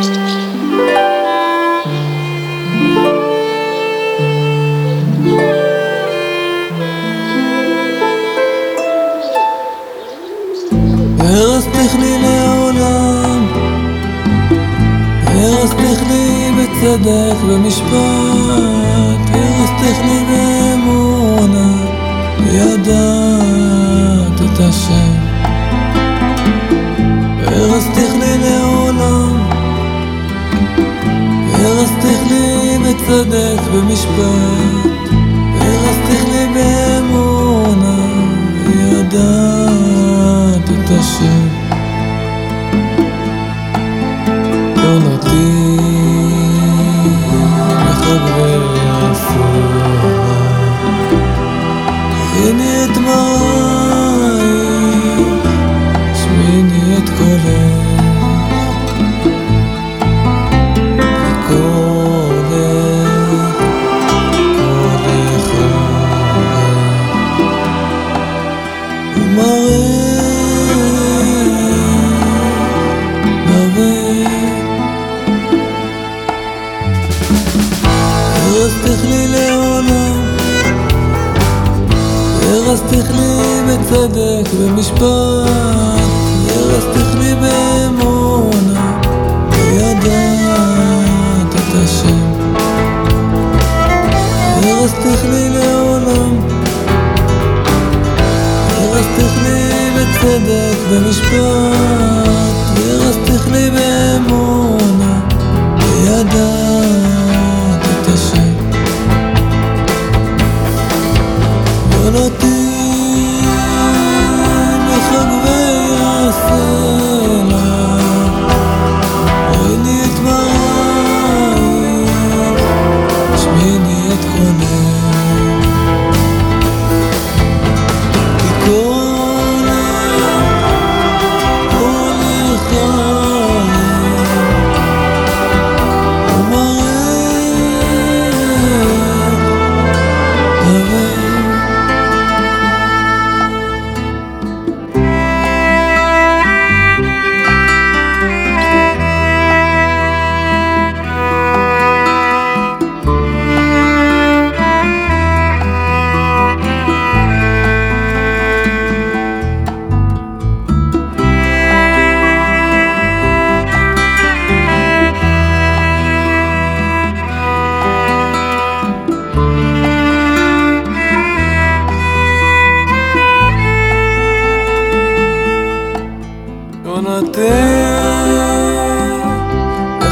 צדק במשפט, לעולם, הרסתך לי בצדק באמונה, וידעת את השם. בצדק ומשפט, והרסתך לי באמונה, וידעת את השם. הסוהר, הריני את הרסתך לי לעולם, הרסתך לי בצדק ומשפט, הרסתך לי באמונה, וידעת את השם. הרסתך לי לעולם, הרסתך לי בצדק ומשפט, עונתי מחגבי הסלע,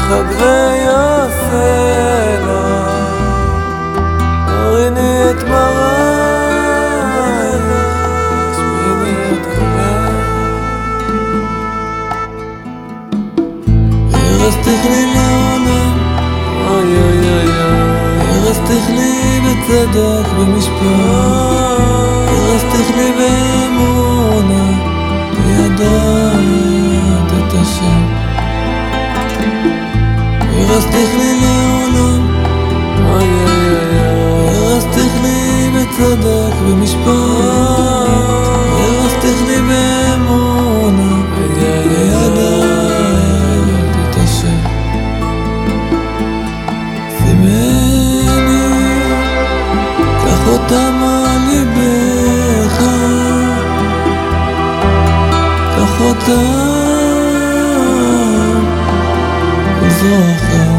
לחגבי הסלע, הריני את מרייך, השמיעיני את. הרסתך לי לעולם, אוי אוי אוי אוי, הרסתך לי בצדק במשפט, הרסתך לי באמונה, וידעת את השם. הרסתך לי לעולם, אוי אוי אוי אוי, הרסתך לי בצדק במשפט, הרסתך לי באמונה, וידעת את השם. שימני, קח אותם על ליבך, קח אותם for